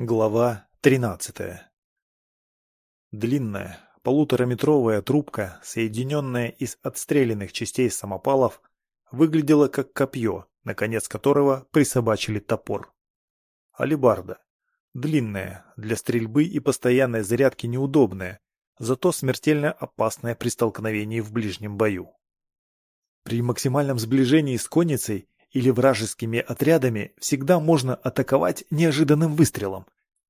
Глава 13. Длинная, полутораметровая трубка, соединенная из отстрелянных частей самопалов, выглядела как копье, на конец которого присобачили топор. Алибарда. Длинная, для стрельбы и постоянной зарядки неудобная, зато смертельно опасная при столкновении в ближнем бою. При максимальном сближении с конницей или вражескими отрядами всегда можно атаковать неожиданным выстрелом,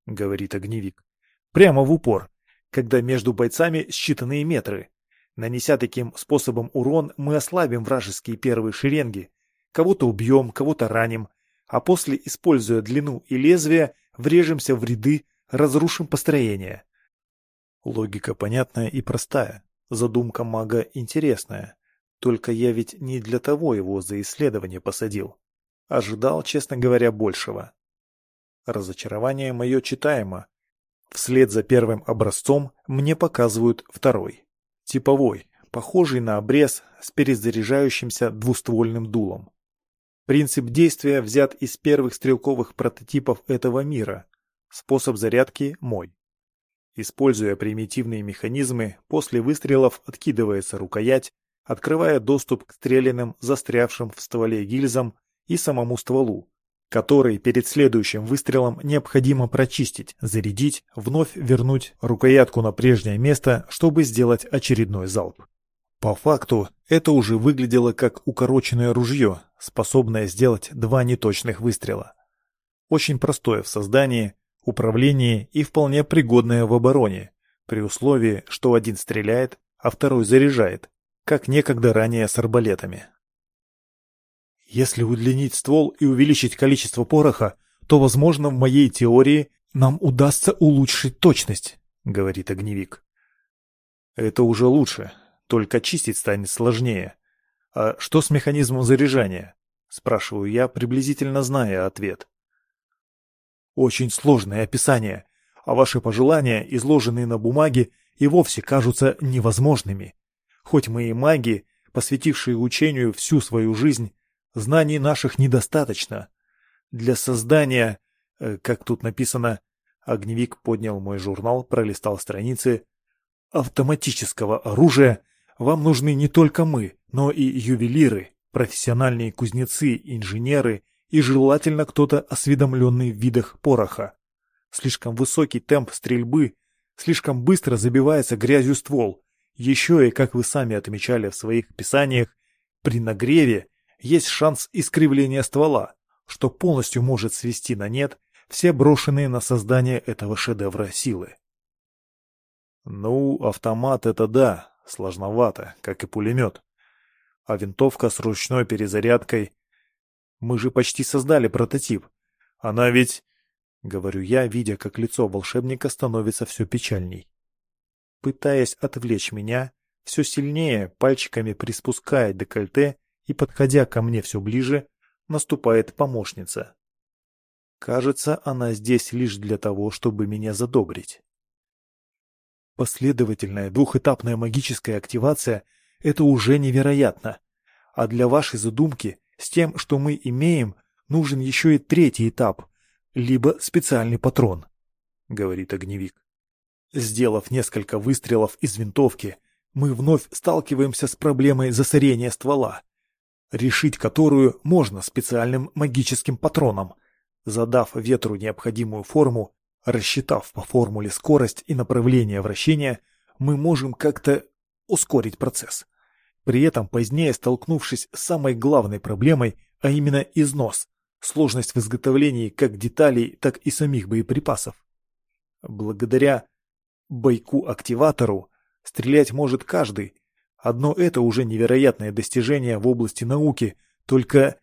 говорит огневик. Прямо в упор, когда между бойцами считанные метры. Нанеся таким способом урон, мы ослабим вражеские первые шеренги, кого-то убьем, кого-то раним, а после, используя длину и лезвие, врежемся в ряды, разрушим построение. Логика понятная и простая, задумка мага интересная. Только я ведь не для того его за исследование посадил. Ожидал, честно говоря, большего. Разочарование мое читаемо. Вслед за первым образцом мне показывают второй. Типовой, похожий на обрез с перезаряжающимся двуствольным дулом. Принцип действия взят из первых стрелковых прототипов этого мира. Способ зарядки мой. Используя примитивные механизмы, после выстрелов откидывается рукоять, открывая доступ к стрелянным, застрявшим в стволе гильзам и самому стволу, который перед следующим выстрелом необходимо прочистить, зарядить, вновь вернуть рукоятку на прежнее место, чтобы сделать очередной залп. По факту, это уже выглядело как укороченное ружье, способное сделать два неточных выстрела. Очень простое в создании, управлении и вполне пригодное в обороне, при условии, что один стреляет, а второй заряжает, как некогда ранее с арбалетами. Если удлинить ствол и увеличить количество пороха, то, возможно, в моей теории нам удастся улучшить точность, говорит огневик. Это уже лучше, только чистить станет сложнее. А что с механизмом заряжания? Спрашиваю я, приблизительно зная ответ. Очень сложное описание, а ваши пожелания, изложенные на бумаге, и вовсе кажутся невозможными. Хоть мы и маги, посвятившие учению всю свою жизнь, знаний наших недостаточно. Для создания, э, как тут написано, огневик поднял мой журнал, пролистал страницы, автоматического оружия вам нужны не только мы, но и ювелиры, профессиональные кузнецы, инженеры и желательно кто-то осведомленный в видах пороха. Слишком высокий темп стрельбы, слишком быстро забивается грязью ствол, еще и, как вы сами отмечали в своих писаниях, при нагреве есть шанс искривления ствола, что полностью может свести на нет все брошенные на создание этого шедевра силы. Ну, автомат это да, сложновато, как и пулемет. А винтовка с ручной перезарядкой... Мы же почти создали прототип. Она ведь... Говорю я, видя, как лицо волшебника становится все печальней пытаясь отвлечь меня, все сильнее пальчиками приспуская декольте и, подходя ко мне все ближе, наступает помощница. Кажется, она здесь лишь для того, чтобы меня задобрить. Последовательная двухэтапная магическая активация – это уже невероятно. А для вашей задумки с тем, что мы имеем, нужен еще и третий этап, либо специальный патрон, — говорит огневик. Сделав несколько выстрелов из винтовки, мы вновь сталкиваемся с проблемой засорения ствола, решить которую можно специальным магическим патроном. Задав ветру необходимую форму, рассчитав по формуле скорость и направление вращения, мы можем как-то ускорить процесс. При этом позднее столкнувшись с самой главной проблемой, а именно износ, сложность в изготовлении как деталей, так и самих боеприпасов. Благодаря Бойку-активатору стрелять может каждый. Одно это уже невероятное достижение в области науки, только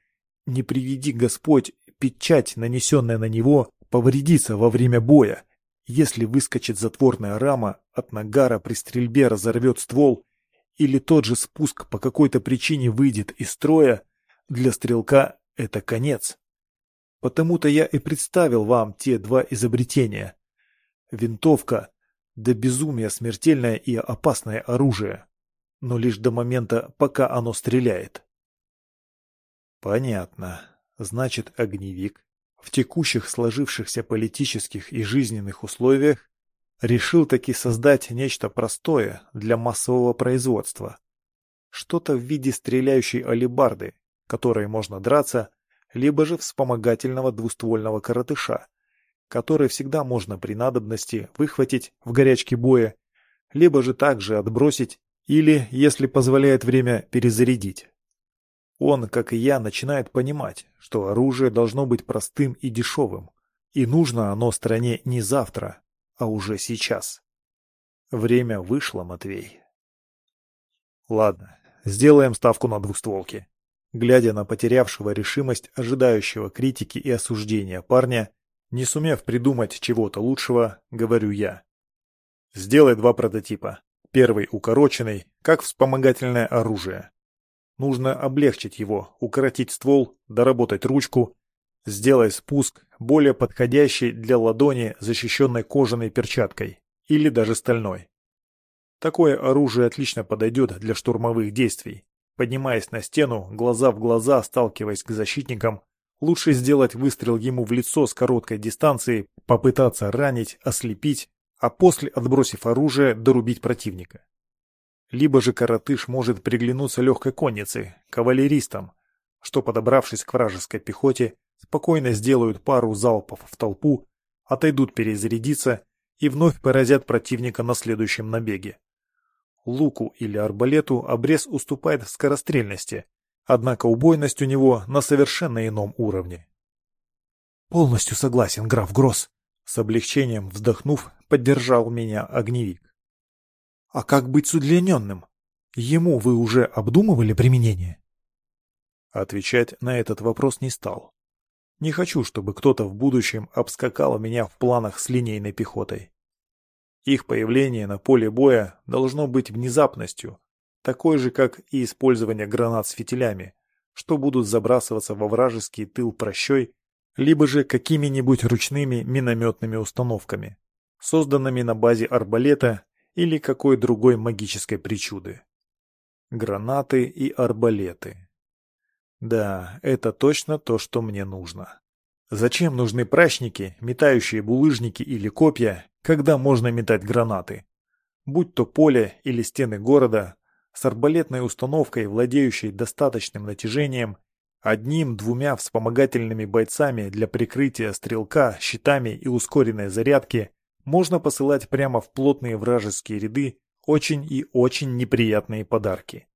не приведи Господь печать, нанесенная на него, повредится во время боя. Если выскочит затворная рама, от нагара при стрельбе разорвет ствол, или тот же спуск по какой-то причине выйдет из строя, для стрелка это конец. Потому-то я и представил вам те два изобретения. Винтовка до безумия смертельное и опасное оружие, но лишь до момента, пока оно стреляет. Понятно. Значит, огневик в текущих сложившихся политических и жизненных условиях решил таки создать нечто простое для массового производства. Что-то в виде стреляющей алебарды, которой можно драться, либо же вспомогательного двуствольного коротыша, который всегда можно при надобности выхватить в горячке боя, либо же также отбросить или, если позволяет время, перезарядить. Он, как и я, начинает понимать, что оружие должно быть простым и дешевым, и нужно оно стране не завтра, а уже сейчас. Время вышло, Матвей. Ладно, сделаем ставку на двустволки. Глядя на потерявшего решимость, ожидающего критики и осуждения парня, не сумев придумать чего-то лучшего, говорю я. Сделай два прототипа. Первый укороченный, как вспомогательное оружие. Нужно облегчить его, укоротить ствол, доработать ручку. Сделай спуск, более подходящий для ладони, защищенной кожаной перчаткой. Или даже стальной. Такое оружие отлично подойдет для штурмовых действий. Поднимаясь на стену, глаза в глаза, сталкиваясь к защитникам, лучше сделать выстрел ему в лицо с короткой дистанции, попытаться ранить, ослепить, а после, отбросив оружие, дорубить противника. Либо же коротыш может приглянуться легкой коннице, кавалеристам, что, подобравшись к вражеской пехоте, спокойно сделают пару залпов в толпу, отойдут перезарядиться и вновь поразят противника на следующем набеге. Луку или арбалету обрез уступает в скорострельности, однако убойность у него на совершенно ином уровне. «Полностью согласен, граф Гросс», — с облегчением вздохнув, поддержал меня огневик. А как быть с удлиненным? Ему вы уже обдумывали применение? Отвечать на этот вопрос не стал. Не хочу, чтобы кто-то в будущем обскакал меня в планах с линейной пехотой. Их появление на поле боя должно быть внезапностью, такой же, как и использование гранат с фитилями, что будут забрасываться во вражеский тыл прощой, либо же какими-нибудь ручными минометными установками, созданными на базе арбалета или какой другой магической причуды. Гранаты и арбалеты. Да, это точно то, что мне нужно. Зачем нужны прачники, метающие булыжники или копья, когда можно метать гранаты? Будь то поле или стены города, с арбалетной установкой, владеющей достаточным натяжением, одним-двумя вспомогательными бойцами для прикрытия стрелка, щитами и ускоренной зарядки, можно посылать прямо в плотные вражеские ряды очень и очень неприятные подарки.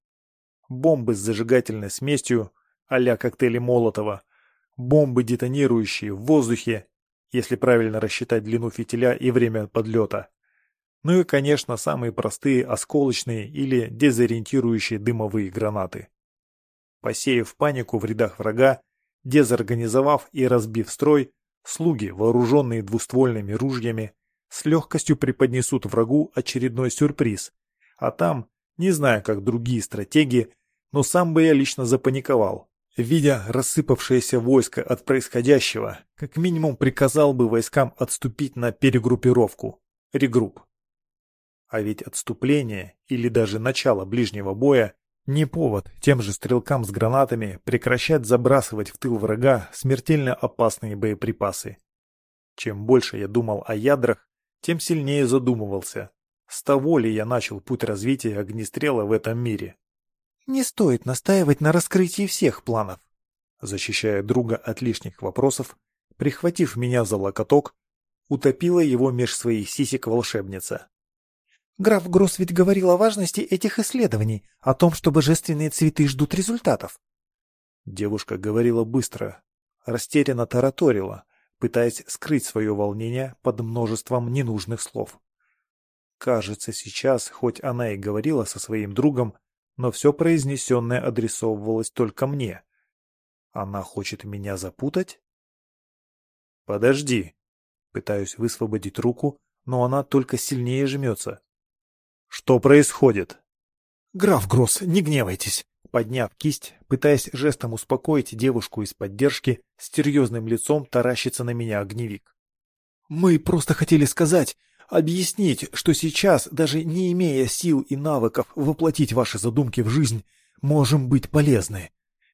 Бомбы с зажигательной смесью, а-ля коктейли Молотова, бомбы, детонирующие в воздухе, если правильно рассчитать длину фитиля и время подлета. Ну и, конечно, самые простые осколочные или дезориентирующие дымовые гранаты. Посеяв панику в рядах врага, дезорганизовав и разбив строй, слуги, вооруженные двуствольными ружьями, с легкостью преподнесут врагу очередной сюрприз. А там, не знаю, как другие стратегии, но сам бы я лично запаниковал. Видя рассыпавшееся войско от происходящего, как минимум приказал бы войскам отступить на перегруппировку, регрупп. А ведь отступление или даже начало ближнего боя не повод тем же стрелкам с гранатами прекращать забрасывать в тыл врага смертельно опасные боеприпасы. Чем больше я думал о ядрах, тем сильнее задумывался, с того ли я начал путь развития огнестрела в этом мире. «Не стоит настаивать на раскрытии всех планов», защищая друга от лишних вопросов, прихватив меня за локоток, утопила его меж своих сисек волшебница. «Граф Гросс ведь говорил о важности этих исследований, о том, что божественные цветы ждут результатов». Девушка говорила быстро, растерянно тараторила, пытаясь скрыть свое волнение под множеством ненужных слов. Кажется, сейчас, хоть она и говорила со своим другом, но все произнесенное адресовывалось только мне. Она хочет меня запутать? Подожди. Пытаюсь высвободить руку, но она только сильнее жмется. Что происходит? Граф Гросс, не гневайтесь. Подняв кисть, пытаясь жестом успокоить девушку из поддержки, с серьезным лицом таращится на меня огневик. «Мы просто хотели сказать, объяснить, что сейчас, даже не имея сил и навыков воплотить ваши задумки в жизнь, можем быть полезны.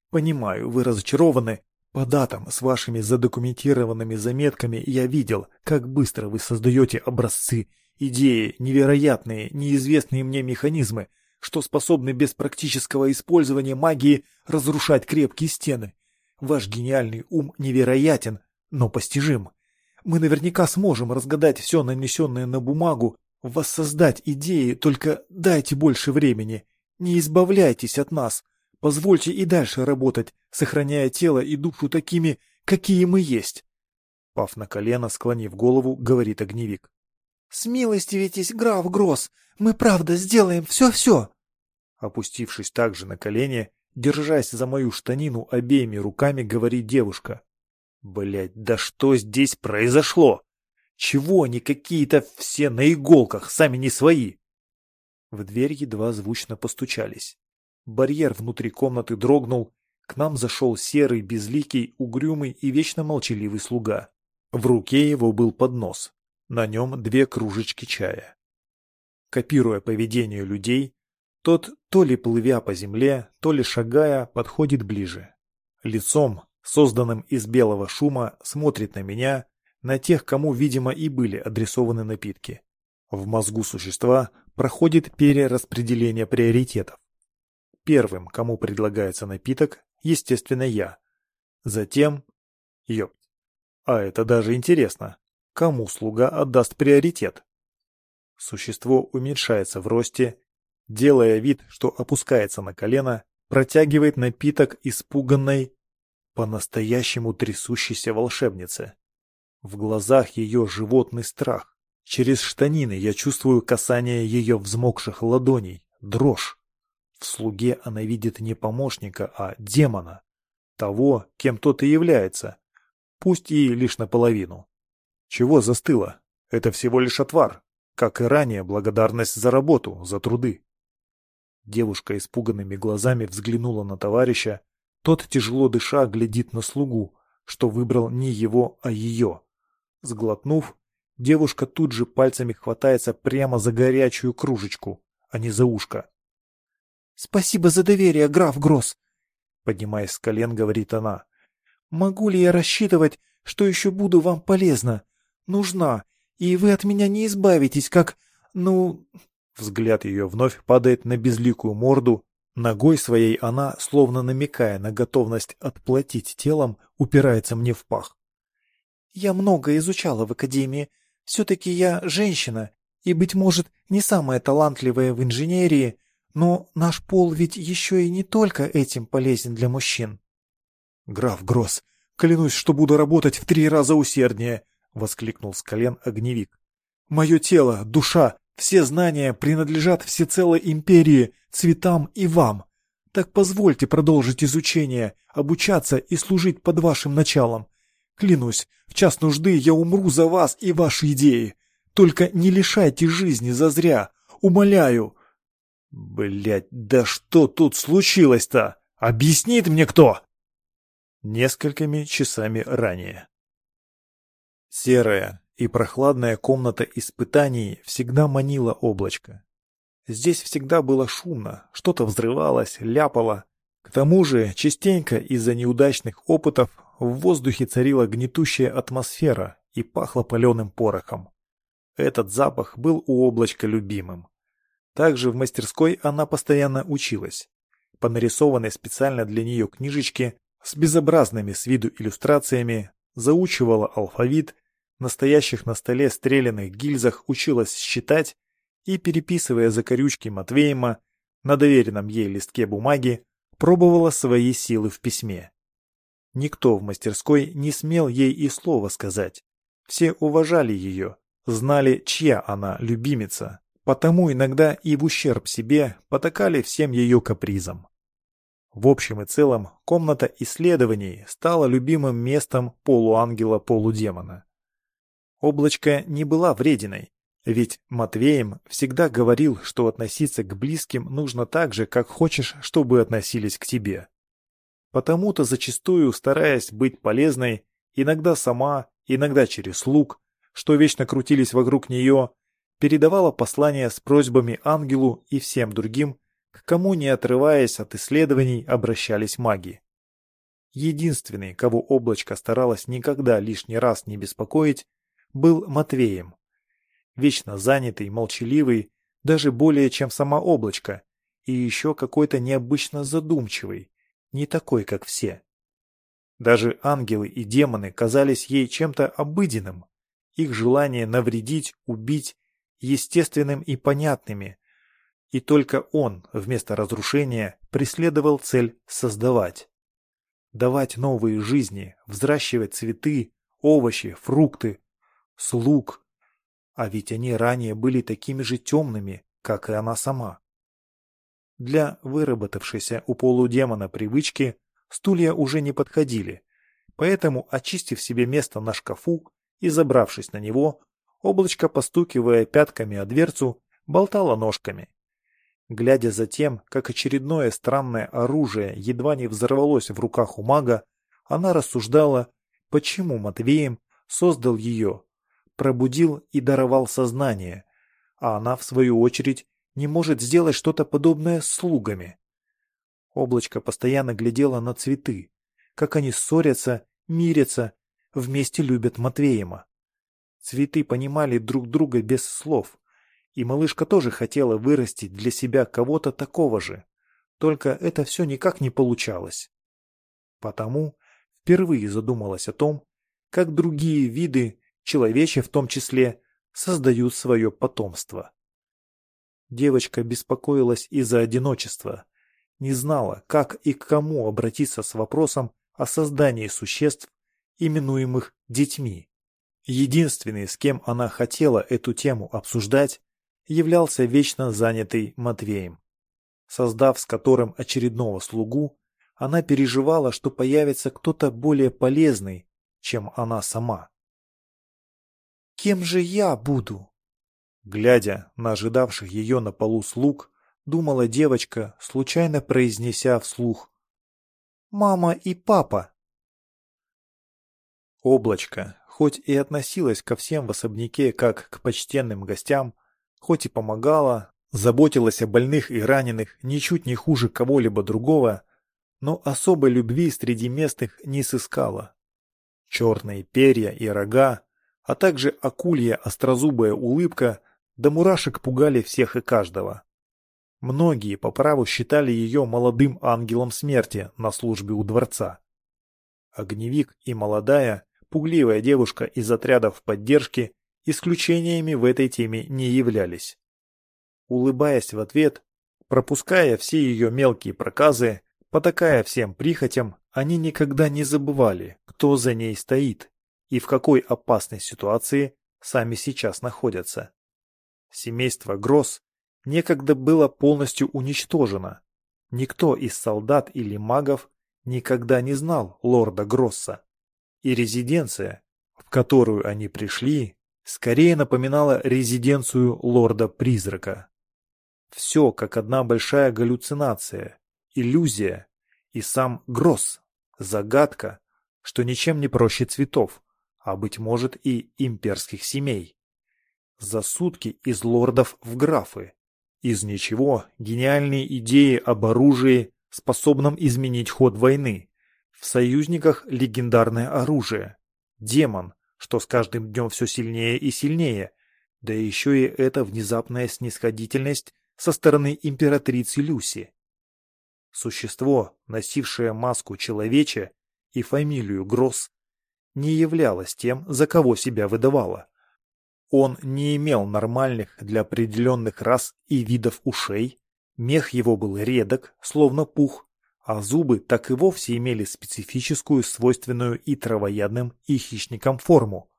Понимаю, вы разочарованы, По датам с вашими задокументированными заметками я видел, как быстро вы создаете образцы, идеи, невероятные, неизвестные мне механизмы, что способны без практического использования магии разрушать крепкие стены. Ваш гениальный ум невероятен, но постижим. Мы наверняка сможем разгадать все нанесенное на бумагу, воссоздать идеи, только дайте больше времени. Не избавляйтесь от нас. Позвольте и дальше работать, сохраняя тело и душу такими, какие мы есть. Пав на колено, склонив голову, говорит огневик. «Смилостивитесь, граф Гросс, мы правда сделаем все-все!» Опустившись также на колени, держась за мою штанину обеими руками, говорит девушка. Блять, да что здесь произошло? Чего они какие-то все на иголках, сами не свои? В дверь едва звучно постучались. Барьер внутри комнаты дрогнул, к нам зашел серый, безликий, угрюмый и вечно молчаливый слуга. В руке его был поднос, на нем две кружечки чая. Копируя поведение людей, тот, то ли плывя по земле, то ли шагая, подходит ближе. Лицом, созданным из белого шума, смотрит на меня, на тех, кому, видимо, и были адресованы напитки. В мозгу существа проходит перераспределение приоритетов. Первым, кому предлагается напиток, естественно, я. Затем... Ёпть. А это даже интересно. Кому слуга отдаст приоритет? Существо уменьшается в росте делая вид, что опускается на колено, протягивает напиток испуганной, по-настоящему трясущейся волшебнице. В глазах ее животный страх. Через штанины я чувствую касание ее взмокших ладоней, дрожь. В слуге она видит не помощника, а демона. Того, кем тот и является. Пусть и лишь наполовину. Чего застыло? Это всего лишь отвар. Как и ранее, благодарность за работу, за труды. Девушка испуганными глазами взглянула на товарища. Тот, тяжело дыша, глядит на слугу, что выбрал не его, а ее. Сглотнув, девушка тут же пальцами хватается прямо за горячую кружечку, а не за ушко. «Спасибо за доверие, граф Гросс!» Поднимаясь с колен, говорит она. «Могу ли я рассчитывать, что еще буду вам полезна? Нужна, и вы от меня не избавитесь, как... ну... Взгляд ее вновь падает на безликую морду. Ногой своей она, словно намекая на готовность отплатить телом, упирается мне в пах. «Я много изучала в академии. Все-таки я женщина, и, быть может, не самая талантливая в инженерии, но наш пол ведь еще и не только этим полезен для мужчин». «Граф Гросс, клянусь, что буду работать в три раза усерднее!» — воскликнул с колен огневик. «Мое тело, душа, все знания принадлежат всецело империи, цветам и вам. Так позвольте продолжить изучение, обучаться и служить под вашим началом. Клянусь, в час нужды я умру за вас и ваши идеи. Только не лишайте жизни зазря, умоляю. Блять, да что тут случилось-то? Объяснит мне кто? Несколькими часами ранее. Серая, и прохладная комната испытаний всегда манила облачко. Здесь всегда было шумно, что-то взрывалось, ляпало. К тому же, частенько из-за неудачных опытов в воздухе царила гнетущая атмосфера и пахло паленым порохом. Этот запах был у облачка любимым. Также в мастерской она постоянно училась. По нарисованной специально для нее книжечке с безобразными с виду иллюстрациями заучивала алфавит настоящих на столе стрелянных гильзах училась считать и, переписывая закорючки Матвеема на доверенном ей листке бумаги, пробовала свои силы в письме. Никто в мастерской не смел ей и слова сказать. Все уважали ее, знали, чья она любимица, потому иногда и в ущерб себе потакали всем ее капризам. В общем и целом, комната исследований стала любимым местом полуангела-полудемона. Облачко не была врединой, ведь Матвеем всегда говорил, что относиться к близким нужно так же, как хочешь, чтобы относились к тебе. Потому-то зачастую, стараясь быть полезной, иногда сама, иногда через слуг, что вечно крутились вокруг нее, передавала послания с просьбами ангелу и всем другим, к кому, не отрываясь от исследований, обращались маги. Единственный, кого облачко старалось никогда лишний раз не беспокоить, был Матвеем. Вечно занятый, молчаливый, даже более, чем сама облачко, и еще какой-то необычно задумчивый, не такой, как все. Даже ангелы и демоны казались ей чем-то обыденным, их желание навредить, убить, естественным и понятными, и только он вместо разрушения преследовал цель создавать давать новые жизни, взращивать цветы, овощи, фрукты, слуг. А ведь они ранее были такими же темными, как и она сама. Для выработавшейся у полудемона привычки стулья уже не подходили, поэтому, очистив себе место на шкафу и забравшись на него, облачко, постукивая пятками о дверцу, болтало ножками. Глядя за тем, как очередное странное оружие едва не взорвалось в руках у мага, она рассуждала, почему Матвеем создал ее, пробудил и даровал сознание, а она, в свою очередь, не может сделать что-то подобное с слугами. Облачко постоянно глядело на цветы, как они ссорятся, мирятся, вместе любят Матвеема. Цветы понимали друг друга без слов, и малышка тоже хотела вырастить для себя кого-то такого же. Только это все никак не получалось. Потому впервые задумалась о том, как другие виды, человечьи в том числе, создают свое потомство. Девочка беспокоилась из-за одиночества, не знала, как и к кому обратиться с вопросом о создании существ, именуемых детьми. Единственный, с кем она хотела эту тему обсуждать, являлся вечно занятый Матвеем. Создав с которым очередного слугу, она переживала, что появится кто-то более полезный, чем она сама. «Кем же я буду?» Глядя на ожидавших ее на полу слуг, думала девочка, случайно произнеся вслух «Мама и папа». Облачко, хоть и относилась ко всем в особняке как к почтенным гостям, хоть и помогала, заботилась о больных и раненых ничуть не хуже кого-либо другого, но особой любви среди местных не сыскала. Черные перья и рога, а также акулья острозубая улыбка до мурашек пугали всех и каждого. Многие по праву считали ее молодым ангелом смерти на службе у дворца. Огневик и молодая, пугливая девушка из отрядов поддержки исключениями в этой теме не являлись. Улыбаясь в ответ, пропуская все ее мелкие проказы, потакая всем прихотям, они никогда не забывали, кто за ней стоит и в какой опасной ситуации сами сейчас находятся. Семейство Гросс некогда было полностью уничтожено. Никто из солдат или магов никогда не знал лорда Гросса. И резиденция, в которую они пришли, скорее напоминала резиденцию лорда-призрака. Все как одна большая галлюцинация, иллюзия и сам Гросс, загадка, что ничем не проще цветов, а, быть может, и имперских семей. За сутки из лордов в графы. Из ничего гениальные идеи об оружии, способном изменить ход войны. В союзниках легендарное оружие. Демон, что с каждым днем все сильнее и сильнее, да еще и эта внезапная снисходительность со стороны императрицы Люси. Существо, носившее маску человеча и фамилию Гросс, не являлось тем, за кого себя выдавало. Он не имел нормальных для определенных рас и видов ушей, мех его был редок, словно пух, а зубы так и вовсе имели специфическую, свойственную и травоядным, и хищникам форму.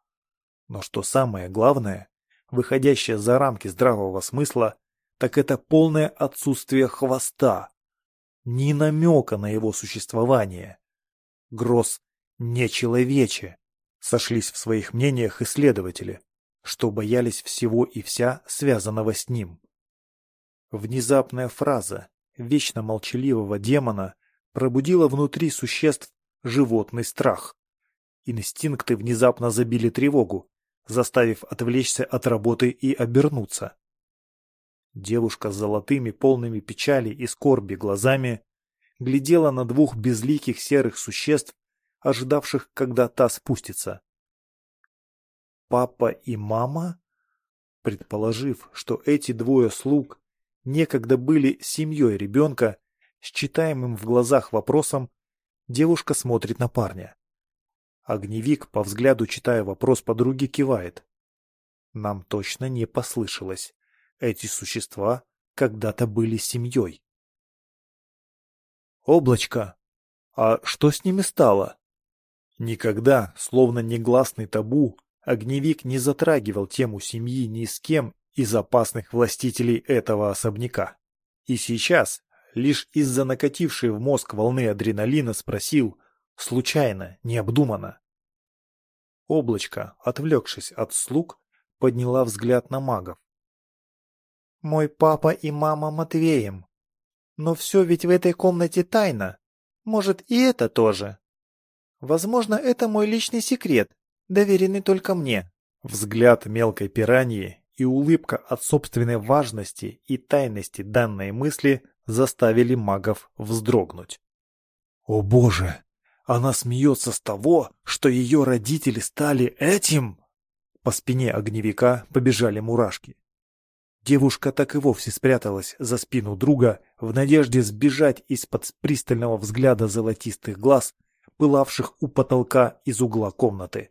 Но что самое главное, выходящее за рамки здравого смысла, так это полное отсутствие хвоста. Ни намека на его существование. Гросс не человече, сошлись в своих мнениях исследователи, что боялись всего и вся, связанного с ним. Внезапная фраза, вечно молчаливого демона пробудила внутри существ животный страх. Инстинкты внезапно забили тревогу, заставив отвлечься от работы и обернуться. Девушка с золотыми, полными печали и скорби глазами глядела на двух безликих серых существ, ожидавших, когда та спустится. Папа и мама? Предположив, что эти двое слуг некогда были семьей ребенка, с читаемым в глазах вопросом, девушка смотрит на парня. Огневик, по взгляду читая вопрос подруги, кивает. Нам точно не послышалось. Эти существа когда-то были семьей. Облачко. А что с ними стало? Никогда, словно негласный табу, огневик не затрагивал тему семьи ни с кем из опасных властителей этого особняка. И сейчас, лишь из-за накатившей в мозг волны адреналина, спросил, случайно, необдуманно. Облачко, отвлекшись от слуг, подняла взгляд на магов. «Мой папа и мама Матвеем. Но все ведь в этой комнате тайна. Может, и это тоже. Возможно, это мой личный секрет, доверенный только мне». Взгляд мелкой пираньи и улыбка от собственной важности и тайности данной мысли заставили магов вздрогнуть. «О боже! Она смеется с того, что ее родители стали этим!» По спине огневика побежали мурашки. Девушка так и вовсе спряталась за спину друга в надежде сбежать из-под пристального взгляда золотистых глаз, пылавших у потолка из угла комнаты.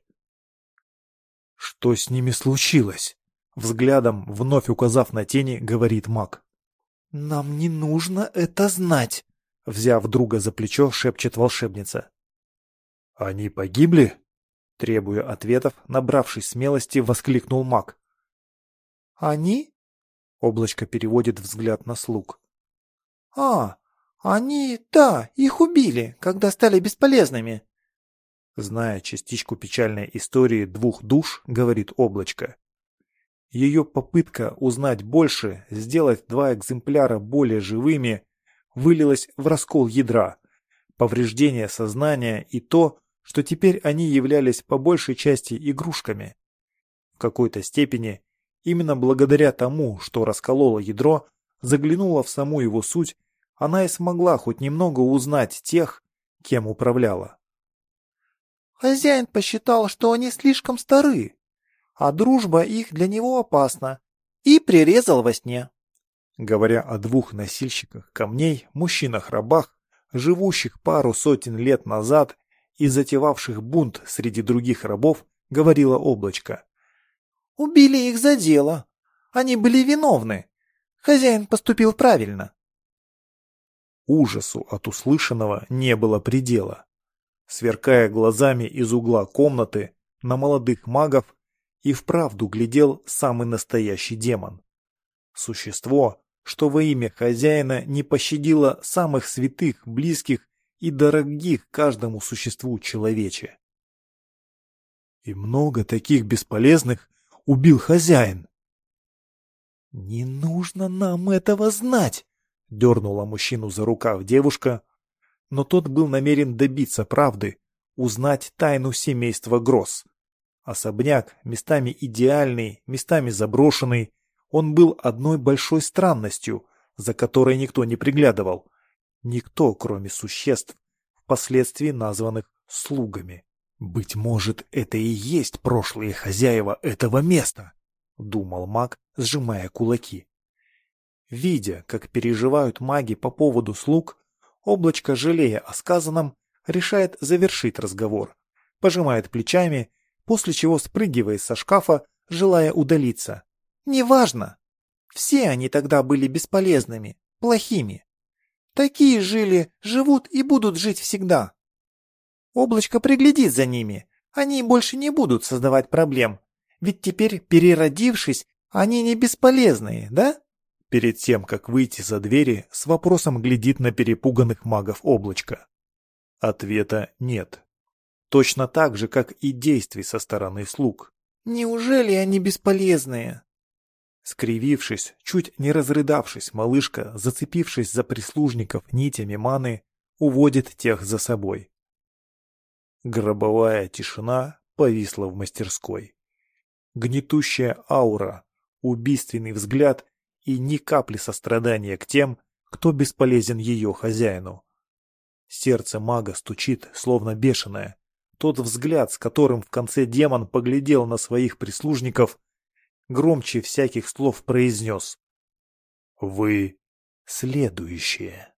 «Что с ними случилось?» Взглядом, вновь указав на тени, говорит маг. «Нам не нужно это знать», — взяв друга за плечо, шепчет волшебница. «Они погибли?» Требуя ответов, набравшись смелости, воскликнул маг. «Они?» — облачко переводит взгляд на слуг. «А, они, да, их убили, когда стали бесполезными». Зная частичку печальной истории двух душ, говорит облачко. Ее попытка узнать больше, сделать два экземпляра более живыми, вылилась в раскол ядра, повреждение сознания и то, что теперь они являлись по большей части игрушками. В какой-то степени, именно благодаря тому, что раскололо ядро, заглянула в саму его суть, она и смогла хоть немного узнать тех, кем управляла. Хозяин посчитал, что они слишком стары, а дружба их для него опасна, и прирезал во сне. Говоря о двух носильщиках камней, мужчинах-рабах, живущих пару сотен лет назад и затевавших бунт среди других рабов, говорила облачко. «Убили их за дело. Они были виновны. Хозяин поступил правильно». Ужасу от услышанного не было предела. Сверкая глазами из угла комнаты на молодых магов, и вправду глядел самый настоящий демон. Существо, что во имя хозяина не пощадило самых святых, близких и дорогих каждому существу человече. И много таких бесполезных убил хозяин. «Не нужно нам этого знать!» — дернула мужчину за рукав девушка, но тот был намерен добиться правды, узнать тайну семейства Гросс. Особняк, местами идеальный, местами заброшенный, он был одной большой странностью, за которой никто не приглядывал. Никто, кроме существ, впоследствии названных слугами. «Быть может, это и есть прошлые хозяева этого места», — думал маг, сжимая кулаки. Видя, как переживают маги по поводу слуг, облачко, жалея о сказанном, решает завершить разговор, пожимает плечами, после чего спрыгивает со шкафа, желая удалиться. «Неважно. Все они тогда были бесполезными, плохими. Такие жили, живут и будут жить всегда. Облачко приглядит за ними. Они больше не будут создавать проблем. Ведь теперь, переродившись, они не бесполезные, да? Перед тем, как выйти за двери, с вопросом глядит на перепуганных магов облачко. Ответа нет. Точно так же, как и действий со стороны слуг. Неужели они бесполезные? Скривившись, чуть не разрыдавшись, малышка, зацепившись за прислужников нитями маны, уводит тех за собой. Гробовая тишина повисла в мастерской. Гнетущая аура, убийственный взгляд и ни капли сострадания к тем, кто бесполезен ее хозяину. Сердце мага стучит, словно бешеное. Тот взгляд, с которым в конце демон поглядел на своих прислужников, громче всяких слов произнес. «Вы следующие».